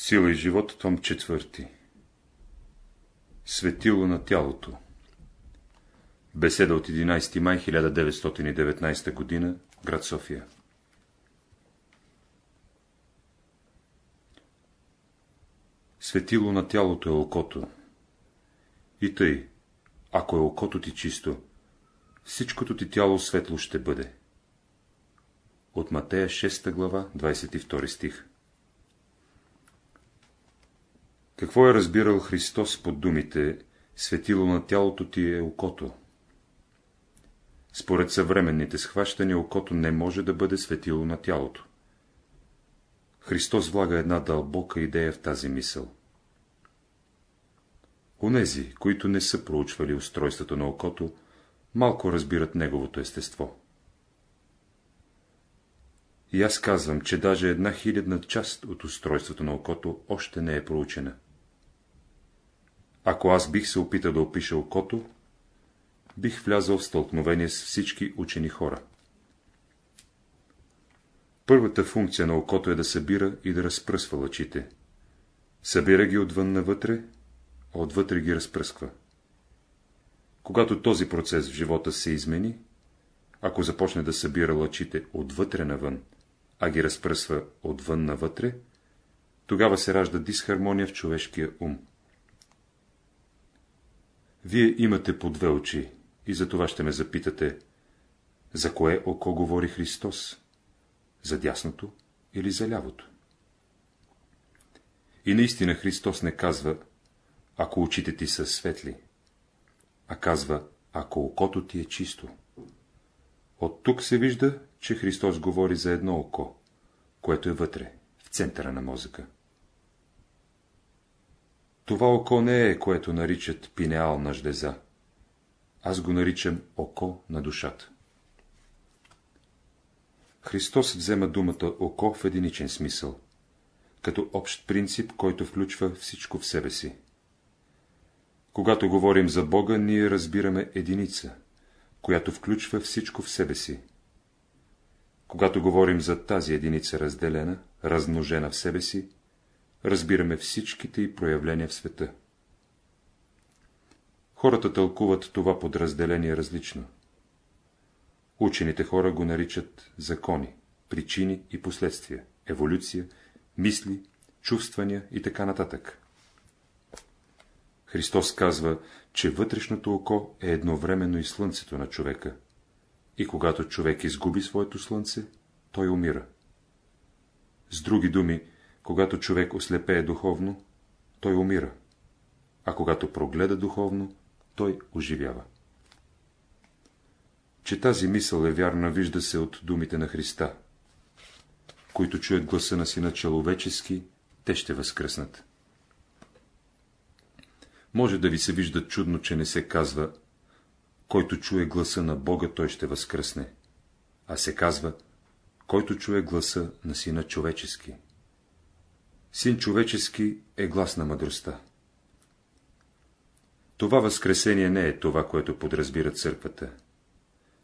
Сила и живот, том 4. Светило на тялото. Беседа от 11 май 1919 г. град София. Светило на тялото е окото. И тъй, ако е окото ти чисто, всичкото ти тяло светло ще бъде. От Матея 6 глава, 22 стих Какво е разбирал Христос под думите «Светило на тялото ти е окото»? Според съвременните схващания, окото не може да бъде светило на тялото. Христос влага една дълбока идея в тази мисъл. Онези, които не са проучвали устройството на окото, малко разбират неговото естество. И аз казвам, че даже една хилядна част от устройството на окото още не е проучена. Ако аз бих се опитал да опиша окото, бих влязъл в стълкновение с всички учени хора. Първата функция на окото е да събира и да разпръсва лъчите. Събира ги отвън навътре, а отвътре ги разпръсква. Когато този процес в живота се измени, ако започне да събира лъчите отвътре навън, а ги разпръсва отвън навътре, тогава се ражда дисхармония в човешкия ум. Вие имате по две очи и за това ще ме запитате, за кое око говори Христос? За дясното или за лявото? И наистина Христос не казва, ако очите ти са светли, а казва, ако окото ти е чисто. От тук се вижда, че Христос говори за едно око, което е вътре, в центъра на мозъка. Това око не е, което наричат пинеална жлеза. Аз го наричам око на душата. Христос взема думата око в единичен смисъл, като общ принцип, който включва всичко в себе си. Когато говорим за Бога, ние разбираме единица, която включва всичко в себе си. Когато говорим за тази единица разделена, размножена в себе си, разбираме всичките и проявления в света. Хората тълкуват това подразделение различно. Учените хора го наричат закони, причини и последствия, еволюция, мисли, чувствания и така нататък. Христос казва, че вътрешното око е едновременно и слънцето на човека. И когато човек изгуби своето слънце, той умира. С други думи, когато човек ослепее духовно, той умира, а когато прогледа духовно, той оживява. Че тази мисъл е вярна, вижда се от думите на Христа. Които чуят гласа на сина человечески, те ще възкръснат. Може да ви се вижда чудно, че не се казва, който чуе гласа на Бога, той ще възкръсне, а се казва, който чуе гласа на сина човечески. Син човечески е глас на мъдростта. Това възкресение не е това, което подразбира църквата.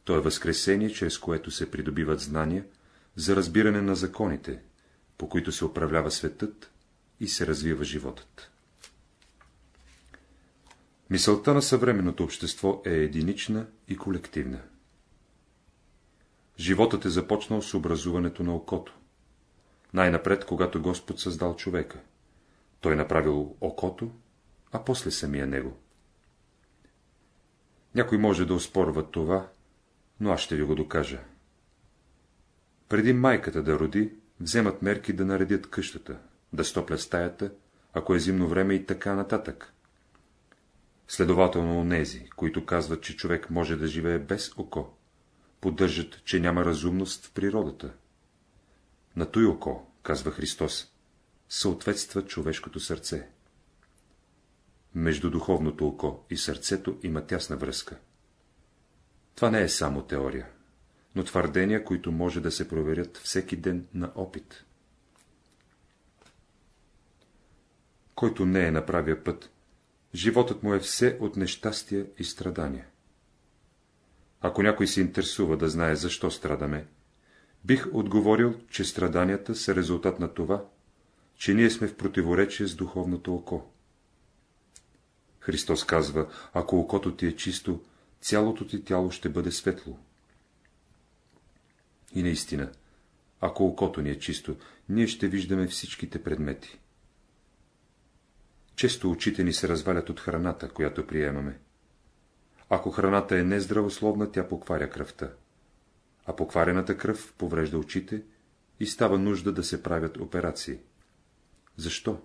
То е възкресение, чрез което се придобиват знания за разбиране на законите, по които се управлява светът и се развива животът. Мисълта на съвременното общество е единична и колективна. Животът е започнал с образуването на окото. Най-напред, когато Господ създал човека. Той направил окото, а после самия него. Някой може да оспорва това, но аз ще ви го докажа. Преди майката да роди, вземат мерки да наредят къщата, да стоплят стаята, ако е зимно време и така нататък. Следователно онези, които казват, че човек може да живее без око, поддържат, че няма разумност в природата. На той око, казва Христос, съответства човешкото сърце. Между духовното око и сърцето има тясна връзка. Това не е само теория, но твърдения, които може да се проверят всеки ден на опит. Който не е на правия път, животът му е все от нещастия и страдания. Ако някой се интересува да знае защо страдаме, бих отговорил, че страданията са резултат на това, че ние сме в противоречие с духовното око. Христос казва, ако окото ти е чисто, цялото ти тяло ще бъде светло. И наистина, ако окото ни е чисто, ние ще виждаме всичките предмети. Често очите ни се развалят от храната, която приемаме. Ако храната е нездравословна, тя покваря кръвта, а покварената кръв поврежда очите и става нужда да се правят операции. Защо?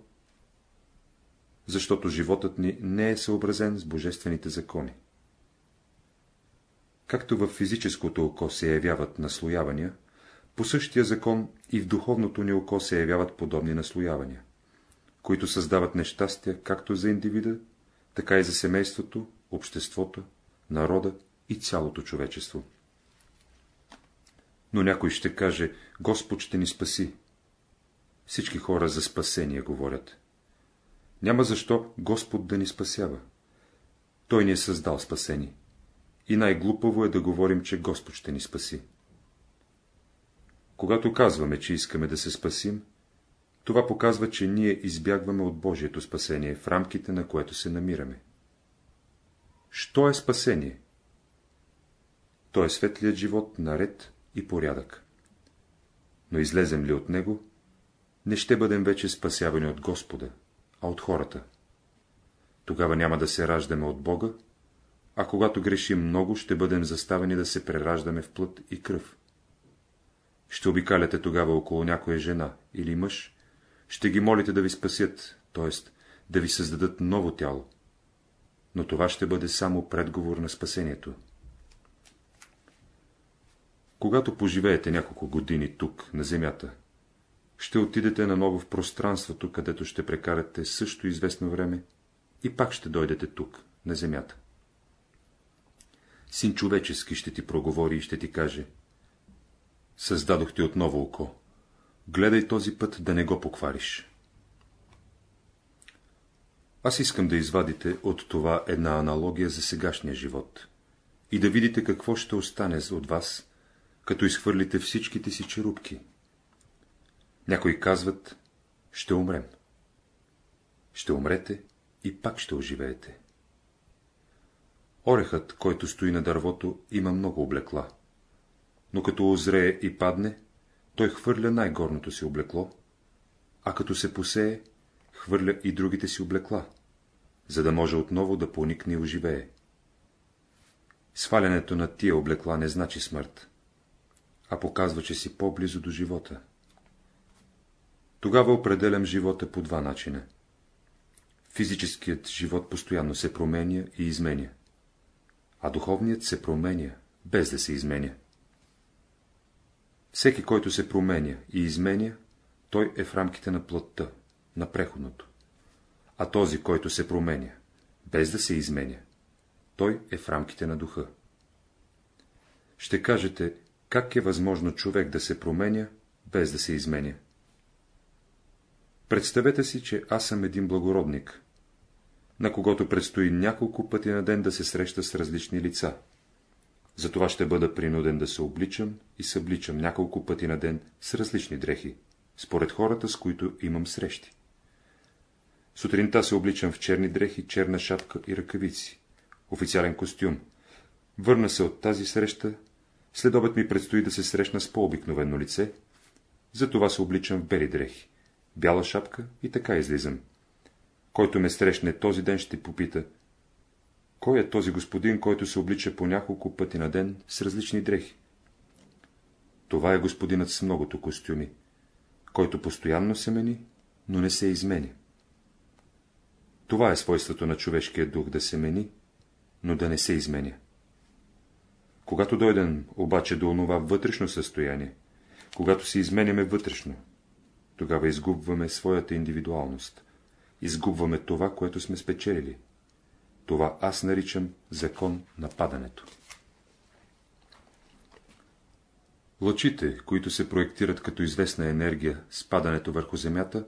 Защото животът ни не е съобразен с божествените закони. Както в физическото око се явяват наслоявания, по същия закон и в духовното ни око се явяват подобни наслоявания, които създават нещастия както за индивида, така и за семейството, обществото, народа и цялото човечество. Но някой ще каже, Господ ще ни спаси. Всички хора за спасение говорят. Няма защо Господ да ни спасява. Той ни е създал спасение. И най-глупаво е да говорим, че Господ ще ни спаси. Когато казваме, че искаме да се спасим, това показва, че ние избягваме от Божието спасение, в рамките на което се намираме. Що е спасение? То е светлият живот, наред и порядък. Но излезем ли от него, не ще бъдем вече спасявани от Господа, а от хората. Тогава няма да се раждаме от Бога, а когато грешим много, ще бъдем заставени да се прераждаме в плът и кръв. Ще обикаляте тогава около някоя жена или мъж, ще ги молите да ви спасят, т.е. да ви създадат ново тяло. Но това ще бъде само предговор на спасението. Когато поживеете няколко години тук, на земята, ще отидете наново в пространството, където ще прекарате също известно време и пак ще дойдете тук, на земята. Син човечески ще ти проговори и ще ти каже Създадох ти отново око. Гледай този път да не го поквариш. Аз искам да извадите от това една аналогия за сегашния живот и да видите какво ще остане от вас, като изхвърлите всичките си черупки. Някои казват, ще умрем. Ще умрете и пак ще оживеете. Орехът, който стои на дървото, има много облекла. Но като озрее и падне, той хвърля най-горното си облекло, а като се посее, хвърля и другите си облекла, за да може отново да поникне и оживее. Свалянето на тия облекла не значи смърт, а показва, че си по-близо до живота. Тогава определям живота по два начина. Физическият живот постоянно се променя и изменя, а духовният се променя, без да се изменя. Всеки, който се променя и изменя, той е в рамките на плътта, на преходното. А този, който се променя, без да се изменя, той е в рамките на духа. Ще кажете, как е възможно човек да се променя, без да се изменя? Представете си, че аз съм един благородник, на когото предстои няколко пъти на ден да се среща с различни лица. Затова ще бъда принуден да се обличам и събличам няколко пъти на ден с различни дрехи, според хората, с които имам срещи. Сутринта се обличам в черни дрехи, черна шапка и ръкавици, официален костюм. Върна се от тази среща, след обед ми предстои да се срещна с по-обикновено лице, затова се обличам в бели дрехи, бяла шапка и така излизам. Който ме срещне този ден ще попита, кой е този господин, който се облича по няколко пъти на ден с различни дрехи? Това е господинът с многото костюми, който постоянно се мени, но не се измени. Това е свойството на човешкия дух да се мени, но да не се изменя. Когато дойдем обаче до онова вътрешно състояние, когато се изменяме вътрешно, тогава изгубваме своята индивидуалност, изгубваме това, което сме спечелили. Това аз наричам закон на падането. Лъчите, които се проектират като известна енергия с падането върху Земята,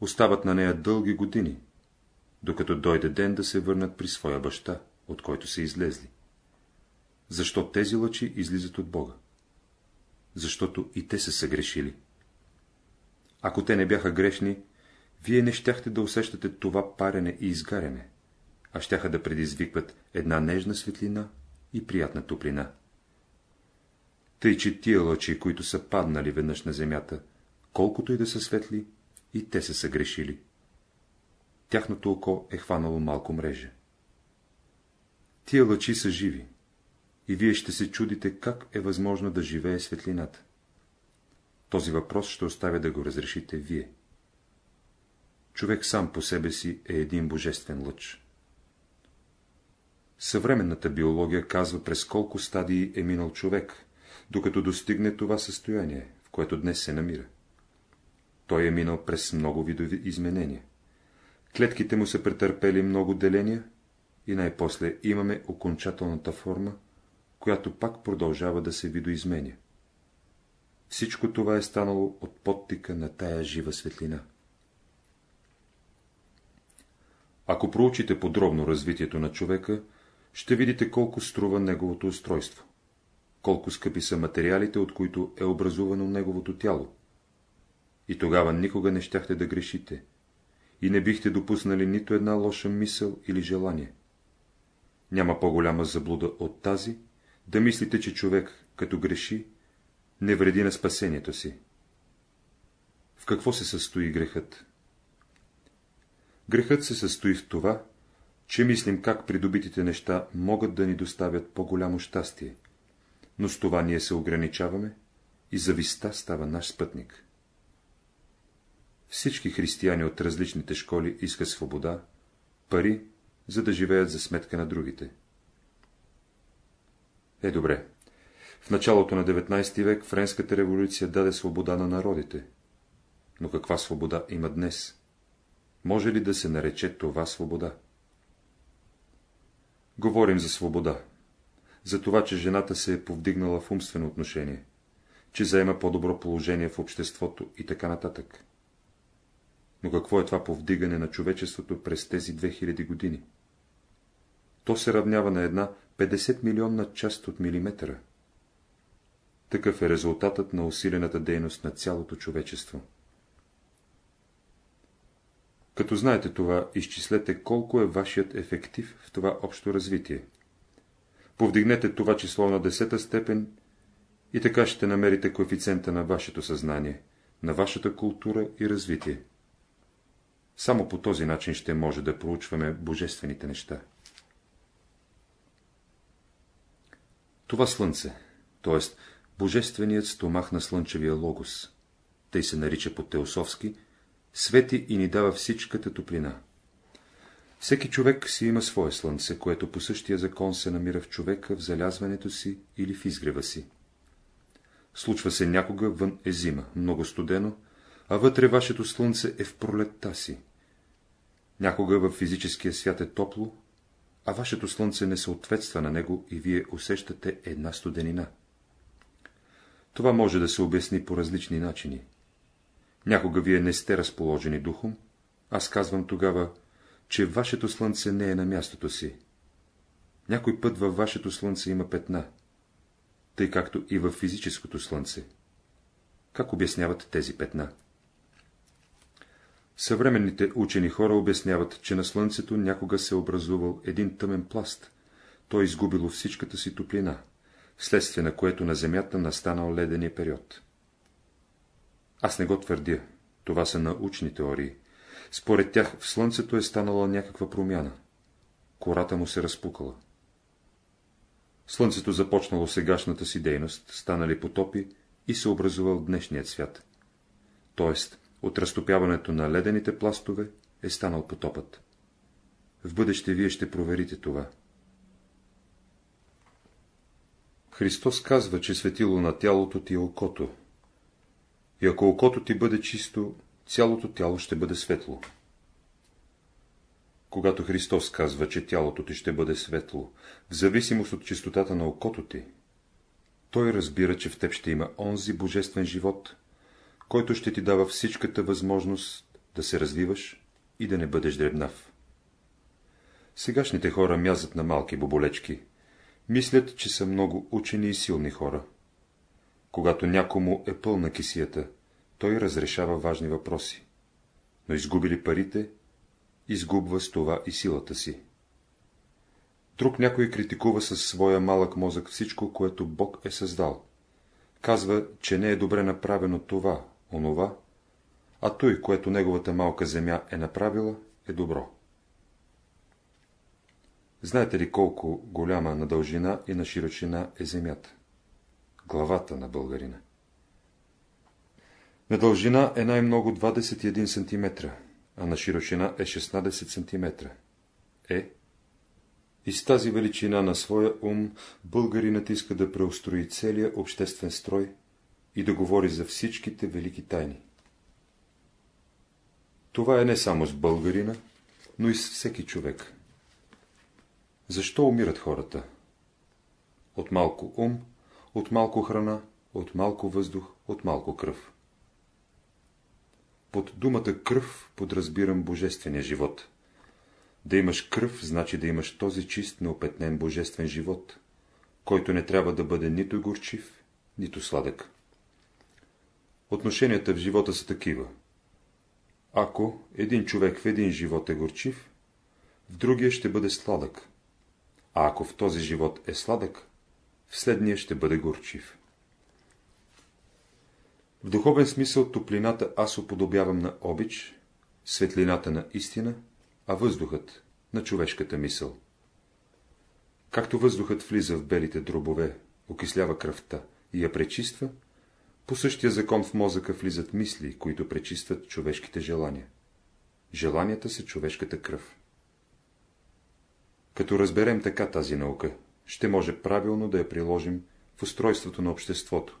остават на нея дълги години, докато дойде ден да се върнат при своя баща, от който са излезли. Защо тези лъчи излизат от Бога? Защото и те са съгрешили. Ако те не бяха грешни, вие не щяхте да усещате това парене и изгаряне, а щяха да предизвикват една нежна светлина и приятна топлина. Тъй, че тия лъчи, които са паднали веднъж на земята, колкото и да са светли, и те са съгрешили. Тяхното око е хванало малко мрежа. Тия лъчи са живи, и вие ще се чудите, как е възможно да живее светлината. Този въпрос ще оставя да го разрешите вие. Човек сам по себе си е един божествен лъч. Съвременната биология казва през колко стадии е минал човек, докато достигне това състояние, в което днес се намира. Той е минал през много видови изменения. Клетките му са претърпели много деления и най-после имаме окончателната форма, която пак продължава да се видоизменя. Всичко това е станало от подтика на тая жива светлина. Ако проучите подробно развитието на човека, ще видите колко струва неговото устройство, колко скъпи са материалите, от които е образувано неговото тяло. И тогава никога не щяхте да грешите, и не бихте допуснали нито една лоша мисъл или желание. Няма по-голяма заблуда от тази, да мислите, че човек, като греши, не вреди на спасението си. В какво се състои грехът? Грехът се състои в това, че мислим как придобитите неща могат да ни доставят по-голямо щастие, но с това ние се ограничаваме и зависта става наш спътник. Всички християни от различните школи искат свобода, пари, за да живеят за сметка на другите. Е, добре. В началото на 19 век Френската революция даде свобода на народите. Но каква свобода има днес? Може ли да се нарече това свобода? Говорим за свобода. За това, че жената се е повдигнала в умствено отношение, че заема по-добро положение в обществото и така нататък. Но какво е това повдигане на човечеството през тези 2000 години? То се равнява на една 50 милионна част от милиметъра. Такъв е резултатът на усилената дейност на цялото човечество. Като знаете това, изчислете колко е вашият ефектив в това общо развитие. Повдигнете това число на десета степен и така ще намерите коефициента на вашето съзнание, на вашата култура и развитие. Само по този начин ще може да проучваме божествените неща. Това слънце, т.е. божественият стомах на слънчевия логос, тъй се нарича по-теософски, свети и ни дава всичката топлина. Всеки човек си има свое слънце, което по същия закон се намира в човека в залязването си или в изгрева си. Случва се някога вън е зима, много студено, а вътре вашето слънце е в пролетта си. Някога в физическия свят е топло, а вашето слънце не съответства на него и вие усещате една студенина. Това може да се обясни по различни начини. Някога вие не сте разположени духом, аз казвам тогава, че вашето слънце не е на мястото си. Някой път във вашето слънце има петна, тъй както и във физическото слънце. Как обясняват тези петна? Съвременните учени хора обясняват, че на Слънцето някога се е образувал един тъмен пласт, той изгубило всичката си топлина, вследствие на което на Земята настанал ледения период. Аз не го твърдя, това са научни теории. Според тях в Слънцето е станала някаква промяна. Кората му се разпукала. Слънцето започнало сегашната си дейност, станали потопи и се образувал днешният свят. Тоест, от разтопяването на ледените пластове е станал потопът. В бъдеще вие ще проверите това. Христос казва, че светило на тялото ти е окото. И ако окото ти бъде чисто, цялото тяло ще бъде светло. Когато Христос казва, че тялото ти ще бъде светло, в зависимост от чистотата на окото ти, той разбира, че в теб ще има онзи божествен живот, който ще ти дава всичката възможност да се развиваш и да не бъдеш дребнав. Сегашните хора мязат на малки боболечки, мислят, че са много учени и силни хора. Когато някому е пълна кисията, той разрешава важни въпроси. но изгубили парите, изгубва с това и силата си. Друг някой критикува със своя малък мозък всичко, което Бог е създал. Казва, че не е добре направено това, онова, а той, което неговата малка земя е направила, е добро. Знаете ли колко голяма на дължина и на широчина е земята? Главата на българина. На дължина е най-много 21 см, а на широчина е 16 см. Е, и с тази величина на своя ум българинът иска да преустрои целия обществен строй и да говори за всичките велики тайни. Това е не само с българина, но и с всеки човек. Защо умират хората? От малко ум, от малко храна, от малко въздух, от малко кръв. Под думата кръв подразбирам божествения живот. Да имаш кръв, значи да имаш този чист, неопетнен божествен живот, който не трябва да бъде нито горчив, нито сладък. Отношенията в живота са такива. Ако един човек в един живот е горчив, в другия ще бъде сладък, а ако в този живот е сладък, в следния ще бъде горчив. В духовен смисъл топлината аз уподобявам на обич, светлината на истина, а въздухът на човешката мисъл. Както въздухът влиза в белите дробове, окислява кръвта и я пречиства, по същия закон в мозъка влизат мисли, които пречистват човешките желания. Желанията са човешката кръв. Като разберем така тази наука, ще може правилно да я приложим в устройството на обществото.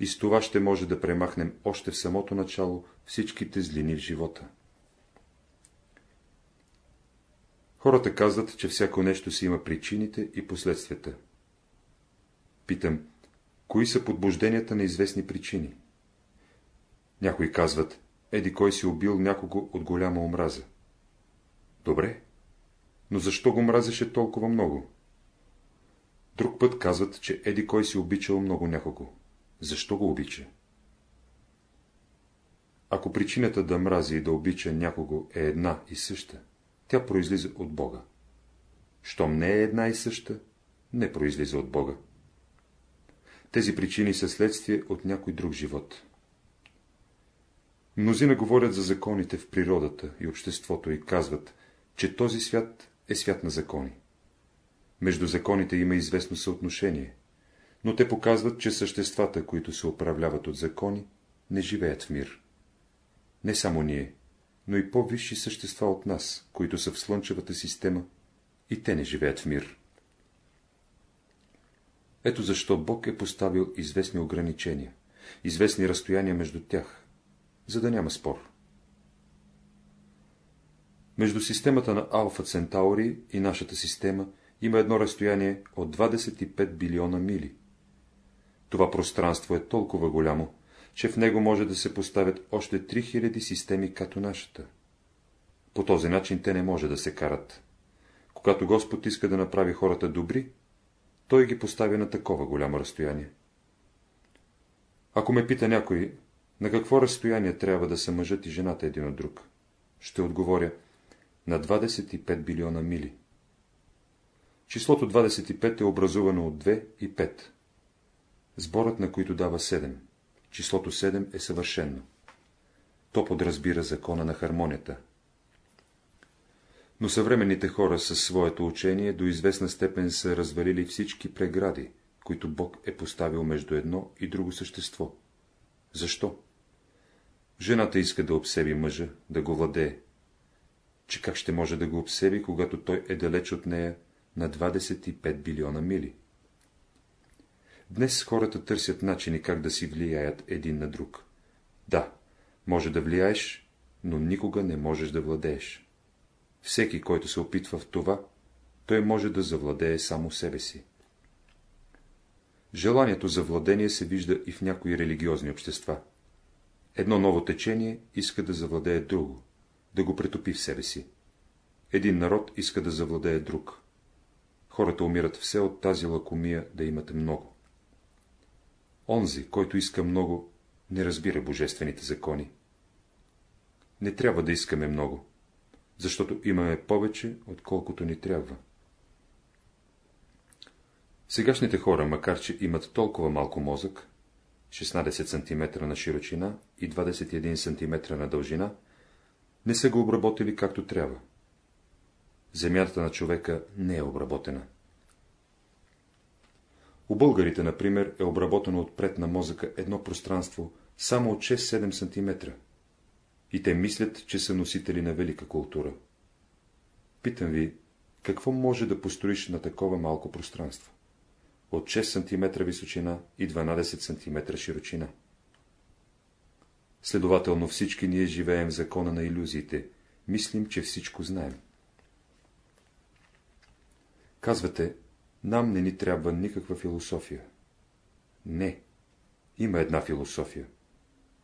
И с това ще може да премахнем още в самото начало всичките злини в живота. Хората казват, че всяко нещо си има причините и последствията. Питам, кои са подбужденията на известни причини? Някои казват, еди кой си убил някого от голяма омраза. Добре, но защо го мразеше толкова много? Друг път казват, че еди кой си обичал много някого. Защо го обича? Ако причината да мрази и да обича някого е една и съща, тя произлиза от Бога. Щом не е една и съща, не произлиза от Бога. Тези причини са следствие от някой друг живот. Мнозина говорят за законите в природата и обществото и казват, че този свят е свят на закони. Между законите има известно съотношение, но те показват, че съществата, които се управляват от закони, не живеят в мир. Не само ние, но и по-висши същества от нас, които са в Слънчевата система, и те не живеят в мир. Ето защо Бог е поставил известни ограничения, известни разстояния между тях, за да няма спор. Между системата на Алфа Центаури и нашата система има едно разстояние от 25 билиона мили. Това пространство е толкова голямо, че в него може да се поставят още 3000 системи като нашата. По този начин те не може да се карат. Когато Господ иска да направи хората добри, той ги поставя на такова голямо разстояние. Ако ме пита някой, на какво разстояние трябва да са мъжът и жената един от друг, ще отговоря на 25 билиона мили. Числото 25 е образувано от 2 и 5, сборът на които дава 7. Числото 7 е съвършено. То подразбира закона на хармонията. Но съвременните хора със своето учение до известна степен са развалили всички прегради, които Бог е поставил между едно и друго същество. Защо? Жената иска да обсеби мъжа, да го владее. Че как ще може да го обсеби, когато той е далеч от нея на 25 билиона мили? Днес хората търсят начини как да си влияят един на друг. Да, може да влияеш, но никога не можеш да владееш. Всеки, който се опитва в това, той може да завладее само себе си. Желанието за владение се вижда и в някои религиозни общества. Едно ново течение иска да завладее друго, да го претопи в себе си. Един народ иска да завладее друг. Хората умират все от тази лакомия да имат много. Онзи, който иска много, не разбира божествените закони. Не трябва да искаме много, защото имаме повече, отколкото ни трябва. Сегашните хора, макар че имат толкова малко мозък, 16 см на широчина и 21 см на дължина, не са го обработили както трябва. Земята на човека не е обработена. У българите, например, е обработено отпред на мозъка едно пространство само от 6-7 см. И те мислят, че са носители на велика култура. Питам ви, какво може да построиш на такова малко пространство? От 6 см височина и 12 см широчина. Следователно всички ние живеем в закона на иллюзиите, мислим, че всичко знаем. Казвате, нам не ни трябва никаква философия. Не, има една философия.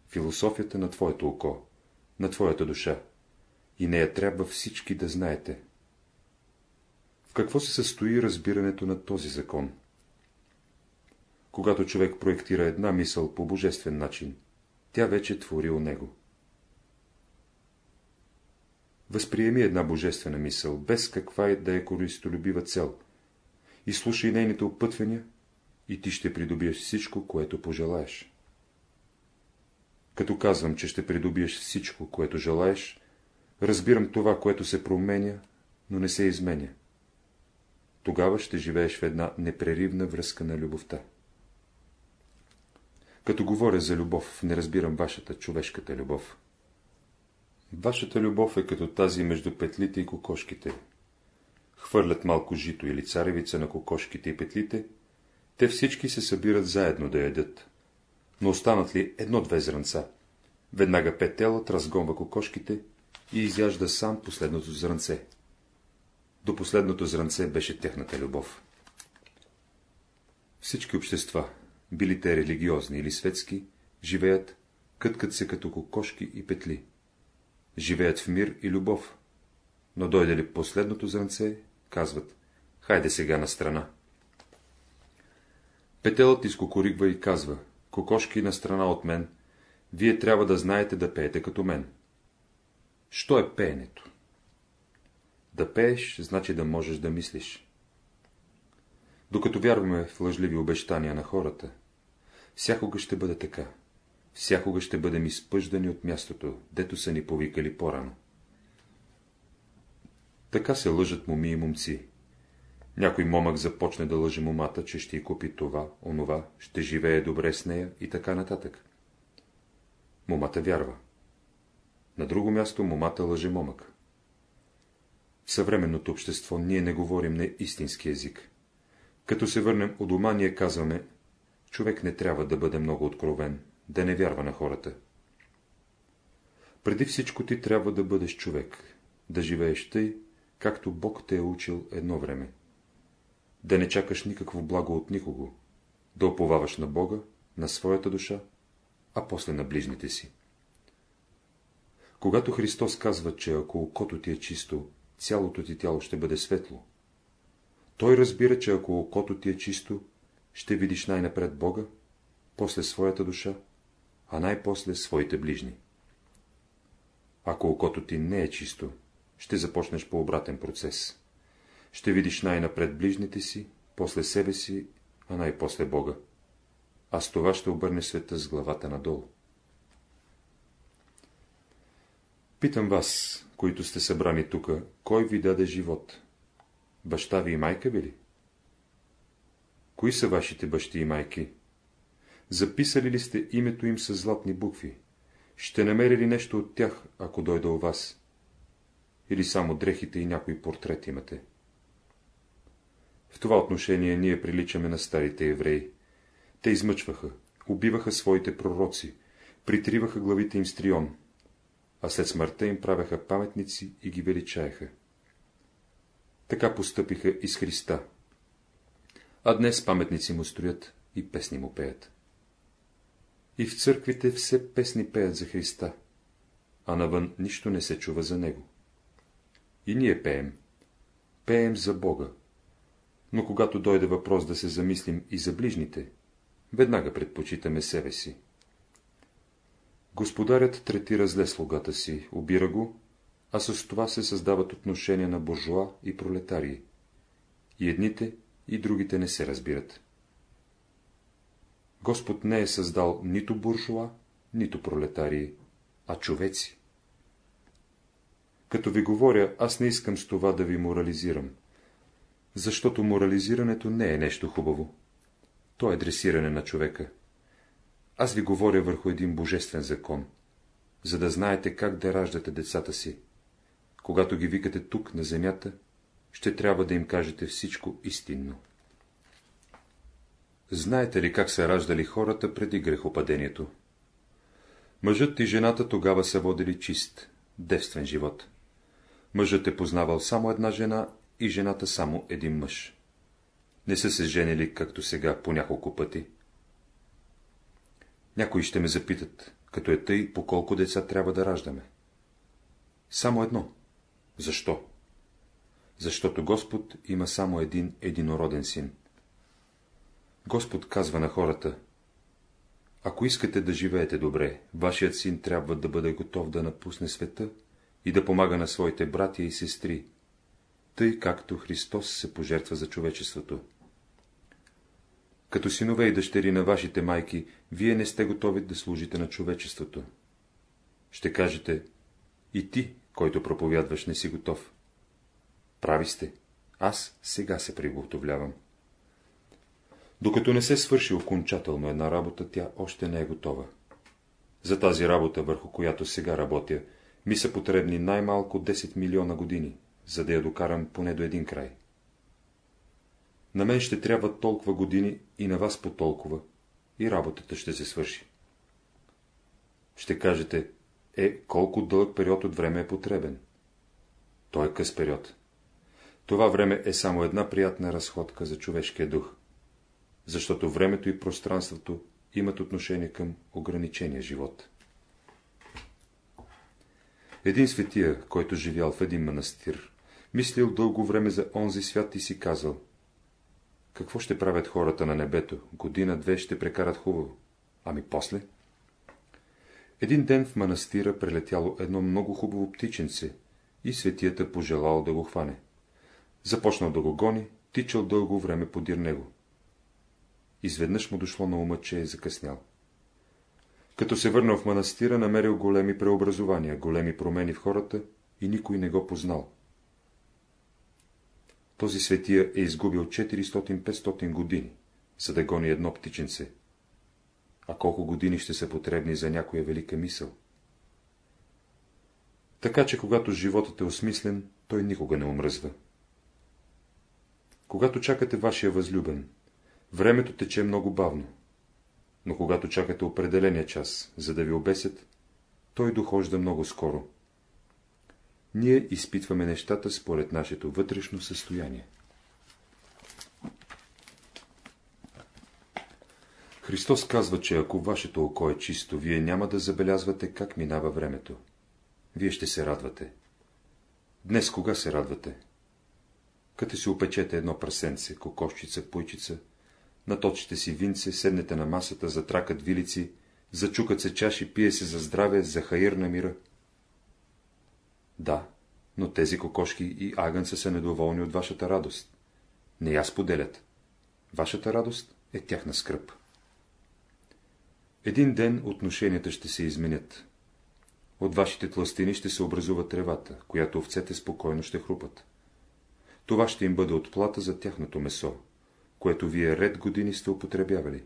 Философията на твоето око, на твоята душа. И нея трябва всички да знаете. В какво се състои разбирането на този закон? Когато човек проектира една мисъл по божествен начин, тя вече твори у него. Възприеми една божествена мисъл, без каква и да е користолюбива цел, и слушай нейните опътвания, и ти ще придобиеш всичко, което пожелаеш. Като казвам, че ще придобиеш всичко, което желаеш, разбирам това, което се променя, но не се изменя. Тогава ще живееш в една непреривна връзка на любовта. Като говоря за любов, не разбирам вашата човешката любов. Вашата любов е като тази между петлите и кокошките. Хвърлят малко жито или царевица на кокошките и петлите, те всички се събират заедно да ядат. Но останат ли едно-две зранца? Веднага петелът разгонва кокошките и изяжда сам последното зранце. До последното зранце беше техната любов. Всички общества, били те религиозни или светски, живеят, къткат се като кокошки и петли. Живеят в мир и любов, но дойде ли последното зранце, казват, хайде сега на страна. Петелът изкокоригва и казва, кокошки на страна от мен, вие трябва да знаете да пеете като мен. Що е пеенето? Да пееш, значи да можеш да мислиш. Докато вярваме в лъжливи обещания на хората, всякога ще бъде така. Всякога ще бъдем изпъждани от мястото, дето са ни повикали по-рано. Така се лъжат моми и момци. Някой момък започне да лъже момата, че ще й купи това, онова, ще живее добре с нея и така нататък. Момата вярва. На друго място момата лъже момък. В съвременното общество ние не говорим на истински език. Като се върнем у дома, ние казваме, човек не трябва да бъде много откровен, да не вярва на хората. Преди всичко ти трябва да бъдеш човек, да живееш тъй, както Бог те е учил едно време. Да не чакаш никакво благо от никого, да оповаваш на Бога, на своята душа, а после на ближните си. Когато Христос казва, че ако окото ти е чисто, цялото ти тяло ще бъде светло, той разбира, че ако окото ти е чисто, ще видиш най-напред Бога, после своята душа, а най-после своите ближни. Ако окото ти не е чисто, ще започнеш по обратен процес. Ще видиш най-напред ближните си, после себе си, а най-после Бога. А с това ще обърне света с главата надолу. Питам вас, които сте събрани тука, кой ви даде живот? Баща ви и майка ви ли? Кои са вашите бащи и майки? Записали ли сте името им с златни букви? Ще намери ли нещо от тях, ако дойда у вас? Или само дрехите и някой портрет имате? В това отношение ние приличаме на старите евреи. Те измъчваха, убиваха своите пророци, притриваха главите им с трион, а след смъртта им правеха паметници и ги величаеха. Така постъпиха и с Христа. А днес паметници му строят и песни му пеят. И в църквите все песни пеят за Христа, а навън нищо не се чува за Него. И ние пеем. Пеем за Бога. Но когато дойде въпрос да се замислим и за ближните, веднага предпочитаме себе си. Господарят третира зле слугата си, обира го, а с това се създават отношения на буржуа и пролетарии. И едните, и другите не се разбират. Господ не е създал нито буржуа, нито пролетарии, а човеци. Като ви говоря, аз не искам с това да ви морализирам, защото морализирането не е нещо хубаво. То е дресиране на човека. Аз ви говоря върху един божествен закон, за да знаете как да раждате децата си. Когато ги викате тук, на земята, ще трябва да им кажете всичко истинно. Знаете ли как са раждали хората преди грехопадението? Мъжът и жената тогава са водили чист, девствен живот. Мъжът е познавал само една жена и жената само един мъж. Не са се женили, както сега, по няколко пъти. Някои ще ме запитат, като е тъй, по колко деца трябва да раждаме. Само едно. Защо? Защото Господ има само един единороден син. Господ казва на хората, ако искате да живеете добре, вашият син трябва да бъде готов да напусне света и да помага на своите братя и сестри, тъй както Христос се пожертва за човечеството. Като синове и дъщери на вашите майки, вие не сте готови да служите на човечеството. Ще кажете, и ти, който проповядваш, не си готов. Прави сте. Аз сега се приготовлявам. Докато не се свърши окончателно една работа, тя още не е готова. За тази работа, върху която сега работя, ми са потребни най-малко 10 милиона години, за да я докарам поне до един край. На мен ще трябва толкова години и на вас по толкова, и работата ще се свърши. Ще кажете, е, колко дълъг период от време е потребен. Той е къс период. Това време е само една приятна разходка за човешкия дух, защото времето и пространството имат отношение към ограничения живот. Един светия, който живял в един манастир, мислил дълго време за онзи свят и си казал, какво ще правят хората на небето? Година-две ще прекарат хубаво. Ами после? Един ден в манастира прелетяло едно много хубаво птиченце и светията пожелал да го хване. Започнал да го гони, тичал дълго време подир него. Изведнъж му дошло на ума, че е закъснял. Като се върнал в манастира, намерил големи преобразования, големи промени в хората и никой не го познал. Този светия е изгубил 400-500 години, за да гони едно птиченце. А колко години ще са потребни за някоя велика мисъл? Така че, когато животът е осмислен, той никога не омръзва. Когато чакате вашия възлюбен, времето тече много бавно, но когато чакате определения час, за да ви обесят, той дохожда много скоро ние изпитваме нещата според нашето вътрешно състояние. Христос казва, че ако вашето око е чисто, вие няма да забелязвате как минава времето. Вие ще се радвате. Днес кога се радвате? Като си опечете едно прасенце, кокошчица, пуйчица, наточите си винце, седнете на масата, затракат вилици, зачукат се чаши, пие се за здраве, за хаир на мира. Да, но тези кокошки и агънца са недоволни от вашата радост. Не я споделят. Вашата радост е тяхна скръп. Един ден отношенията ще се изменят. От вашите тластини ще се образува тревата, която овцете спокойно ще хрупат. Това ще им бъде отплата за тяхното месо, което вие ред години сте употребявали.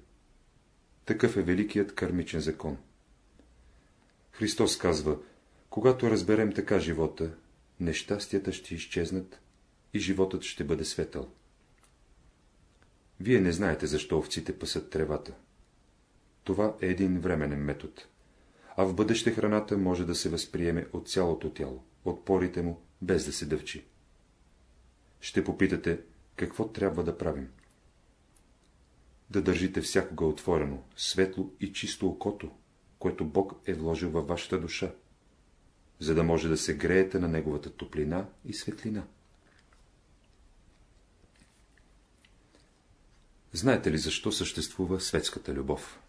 Такъв е великият кармичен закон. Христос казва, когато разберем така живота, нещастията ще изчезнат и животът ще бъде светъл. Вие не знаете, защо овците пасат тревата. Това е един временен метод, а в бъдеще храната може да се възприеме от цялото тяло, от порите му, без да се дъвчи. Ще попитате, какво трябва да правим? Да държите всякога отворено, светло и чисто окото, което Бог е вложил във вашата душа, за да може да се греете на неговата топлина и светлина. Знаете ли защо съществува светската любов?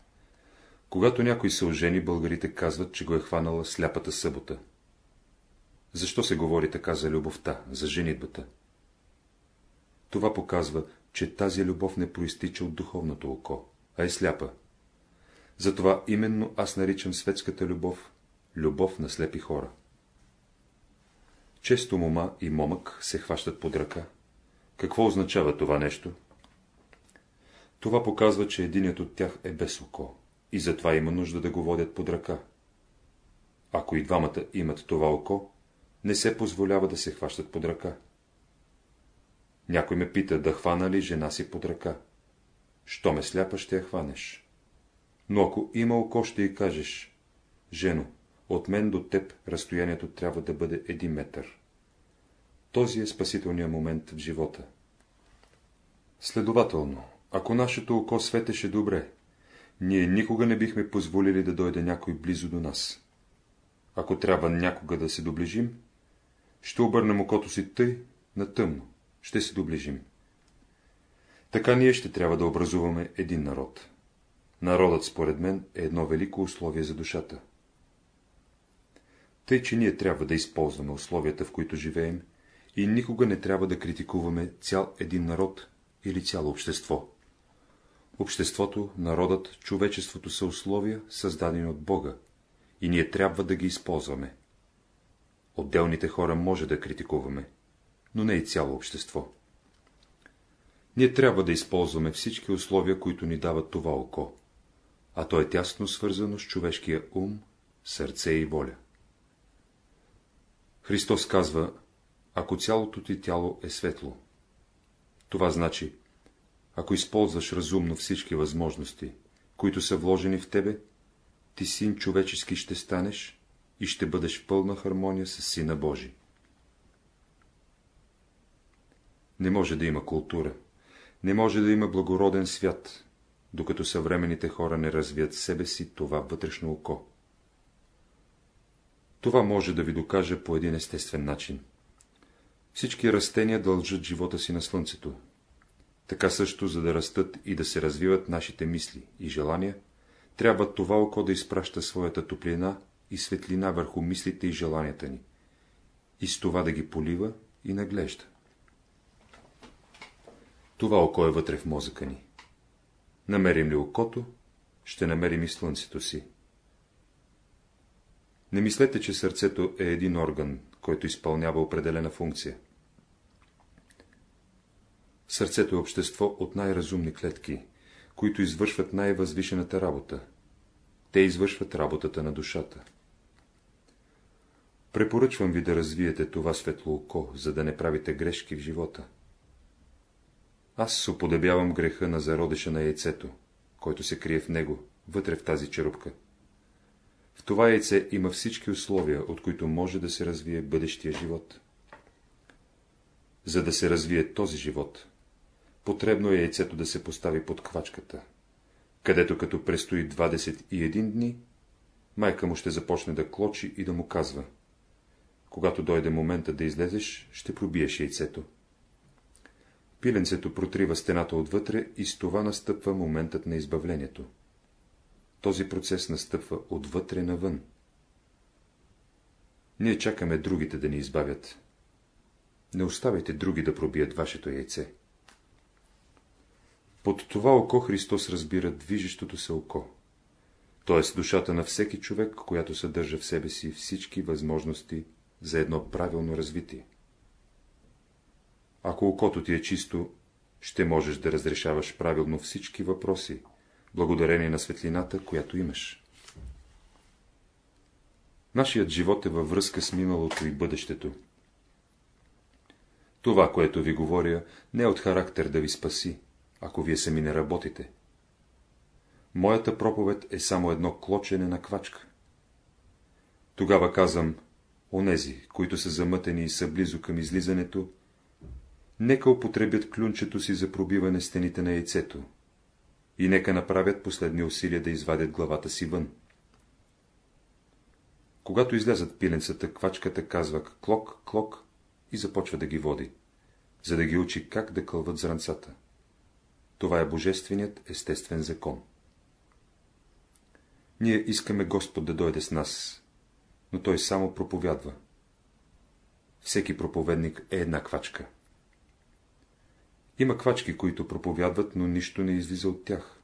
Когато някой се ожени, българите казват, че го е хванала сляпата събота. Защо се говори така за любовта, за женитбата? Това показва, че тази любов не проистича от духовното око, а е сляпа. Затова именно аз наричам светската любов любов на слепи хора. Често мома и момък се хващат под ръка. Какво означава това нещо? Това показва, че единият от тях е без око и затова има нужда да го водят под ръка. Ако и двамата имат това око, не се позволява да се хващат под ръка. Някой ме пита, да хвана ли жена си под ръка. Що ме сляпа, ще я хванеш. Но ако има око, ще й кажеш, жено, от мен до теб разстоянието трябва да бъде един метър. Този е спасителният момент в живота. Следователно, ако нашето око светеше добре, ние никога не бихме позволили да дойде някой близо до нас. Ако трябва някога да се доближим, ще обърнем окото си тъй на тъмно, ще се доближим. Така ние ще трябва да образуваме един народ. Народът, според мен, е едно велико условие за душата. Тъй, че ние трябва да използваме условията, в които живеем, и никога не трябва да критикуваме цял един народ или цяло общество. Обществото, народът, човечеството са условия, създадени от Бога, и ние трябва да ги използваме. Отделните хора може да критикуваме, но не и цяло общество. Ние трябва да използваме всички условия, които ни дават това око, а то е тясно свързано с човешкия ум, сърце и воля. Христос казва, ако цялото ти тяло е светло. Това значи, ако използваш разумно всички възможности, които са вложени в тебе, ти син човечески ще станеш и ще бъдеш в пълна хармония с Сина Божий. Не може да има култура, не може да има благороден свят, докато съвременните хора не развият себе си това вътрешно око. Това може да ви докаже по един естествен начин. Всички растения дължат живота си на слънцето. Така също, за да растат и да се развиват нашите мисли и желания, трябва това око да изпраща своята топлина и светлина върху мислите и желанията ни, и с това да ги полива и наглежда. Това око е вътре в мозъка ни. Намерим ли окото, ще намерим и слънцето си. Не мислете, че сърцето е един орган, който изпълнява определена функция. Сърцето е общество от най-разумни клетки, които извършват най-възвишената работа. Те извършват работата на душата. Препоръчвам ви да развиете това светло око, за да не правите грешки в живота. Аз уподобявам греха на зародиша на яйцето, който се крие в него, вътре в тази черупка. В това яйце има всички условия, от които може да се развие бъдещия живот. За да се развие този живот, потребно е яйцето да се постави под квачката, където като престои 21 дни, майка му ще започне да клочи и да му казва. Когато дойде момента да излезеш, ще пробиеш яйцето. Пиленцето протрива стената отвътре и с това настъпва моментът на избавлението. Този процес настъпва отвътре навън. Ние чакаме другите да ни избавят. Не оставяйте други да пробият вашето яйце. Под това око Христос разбира движещото се око, т.е. душата на всеки човек, която съдържа в себе си всички възможности за едно правилно развитие. Ако окото ти е чисто, ще можеш да разрешаваш правилно всички въпроси, благодарение на светлината, която имаш. Нашият живот е във връзка с миналото и бъдещето. Това, което ви говоря, не е от характер да ви спаси, ако вие сами не работите. Моята проповед е само едно клочене на квачка. Тогава казвам, онези, които са замътени и са близо към излизането, нека употребят клюнчето си за пробиване стените на яйцето и нека направят последни усилия да извадят главата си вън. Когато излязат пиленцата, квачката казва клок, клок и започва да ги води, за да ги учи как да кълват зранцата. Това е божественият естествен закон. Ние искаме Господ да дойде с нас, но Той само проповядва. Всеки проповедник е една квачка. Има квачки, които проповядват, но нищо не излиза от тях,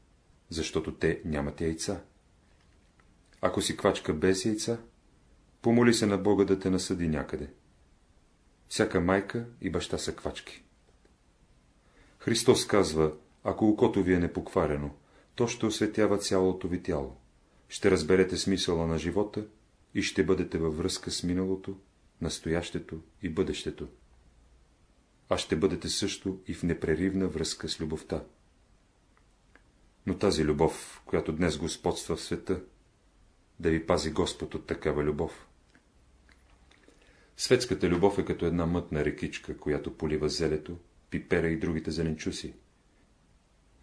защото те нямат яйца. Ако си квачка без яйца, помоли се на Бога да те насъди някъде. Всяка майка и баща са квачки. Христос казва, ако окото ви е непокварено, то ще осветява цялото ви тяло. Ще разберете смисъла на живота и ще бъдете във връзка с миналото, настоящето и бъдещето. А ще бъдете също и в непреривна връзка с любовта. Но тази любов, която днес господства в света, да ви пази Господ от такава любов. Светската любов е като една мътна рекичка, която полива зелето, пипера и другите зеленчуси.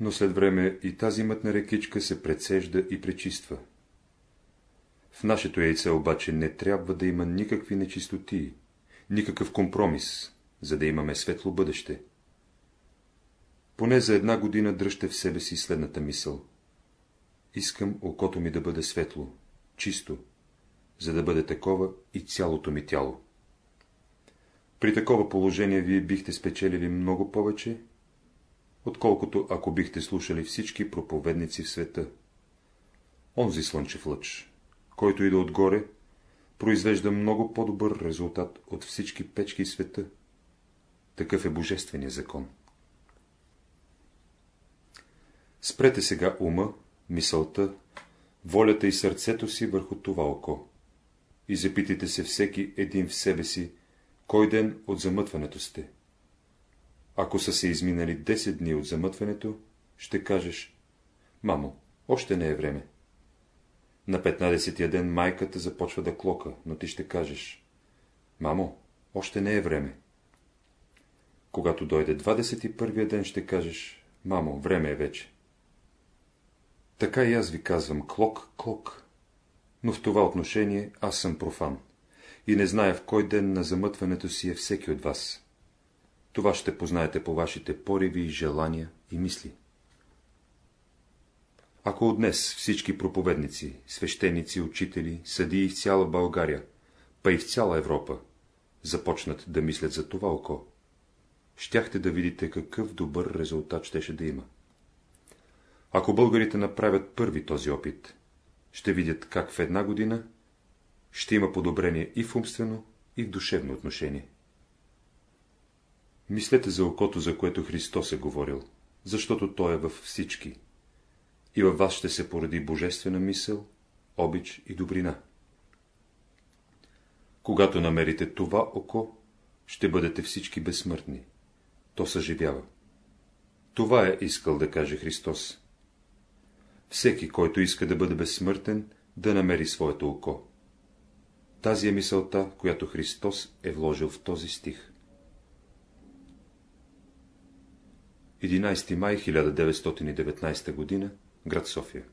Но след време и тази мътна рекичка се прецежда и пречиства. В нашето яйце обаче не трябва да има никакви нечистоти, никакъв компромис, за да имаме светло бъдеще. Поне за една година дръжте в себе си следната мисъл. Искам окото ми да бъде светло, чисто, за да бъде такова и цялото ми тяло. При такова положение вие бихте спечелили много повече, отколкото ако бихте слушали всички проповедници в света. Онзи слънчев лъч, който иде отгоре, произвежда много по-добър резултат от всички печки в света. Такъв е божествения закон. Спрете сега ума, мисълта, волята и сърцето си върху това око и запитайте се всеки един в себе си, кой ден от замътването сте. Ако са се изминали 10 дни от замътването, ще кажеш, мамо, още не е време. На 15-я ден майката започва да клока, но ти ще кажеш, мамо, още не е време. Когато дойде 21-я ден, ще кажеш, мамо, време е вече. Така и аз ви казвам клок, клок. Но в това отношение аз съм профан и не зная в кой ден на замътването си е всеки от вас. Това ще познаете по вашите пориви, желания и мисли. Ако днес всички проповедници, свещеници, учители, съдии в цяла България, па и в цяла Европа, започнат да мислят за това око, щяхте да видите какъв добър резултат щеше да има. Ако българите направят първи този опит, ще видят как в една година ще има подобрение и в умствено, и в душевно отношение. Мислете за окото, за което Христос е говорил, защото то е във всички. И във вас ще се породи божествена мисъл, обич и добрина. Когато намерите това око, ще бъдете всички безсмъртни. То съживява. Това е искал да каже Христос. Всеки, който иска да бъде безсмъртен, да намери своето око. Тази е мисълта, която Христос е вложил в този стих. 11 май 1919 г. град София